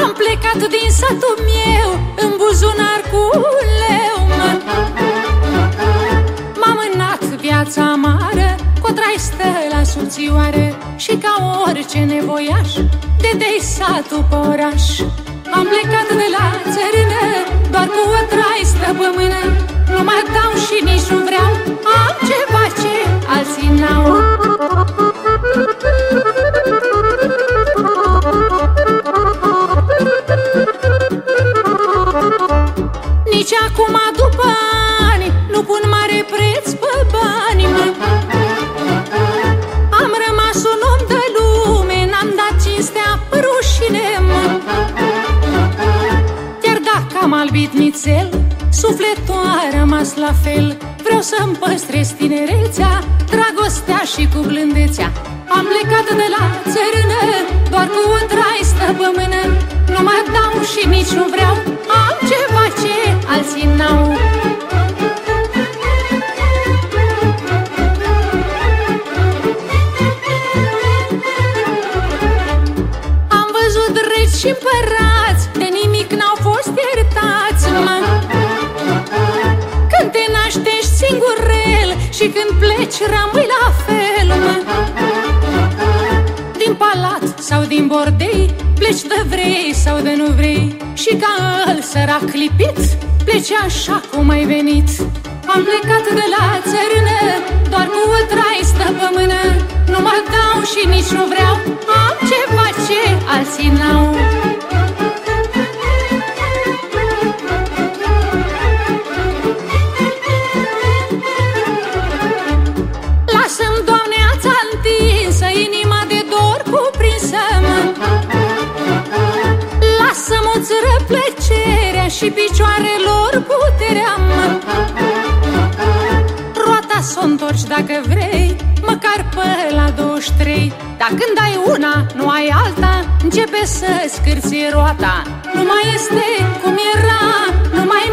Am plecat din satul meu În buzunar cu un leu mă. M-a mânat viața amară Cu stă la subțioare Și ca orice nevoiaș De dei satul pe oraș Am plecat de la țărână Doar cu o traistă pe mână Nu mai dau și Nici acum după ani Nu pun mare preț pe bani mă. Am rămas un om de lume N-am dat cinstea rușine mă. Chiar dacă am albit nițel Sufletul a rămas la fel Vreau să-mi păstrez tinerețea Dragostea și cu blândețea Am plecat de la țărână Doar și împărați De nimic n-au fost iertați mă. Când te naștești singurel Și când pleci rămâi la fel mă. Din palat sau din bordei Pleci de vrei sau de nu vrei Și ca îl sărac lipit Pleci așa cum ai venit Am plecat de la țărână Doar cu o trai stă pe mână Nu mă dau și nici nu vreau Am ceva ce alții n-au Lasă-mă țără plăcerea Și picioarelor puterea mă. Roata s-o întorci dacă vrei Măcar pe la 23 Dar când ai una, nu ai alta Începe să scârție roata Nu mai este cum era Nu mai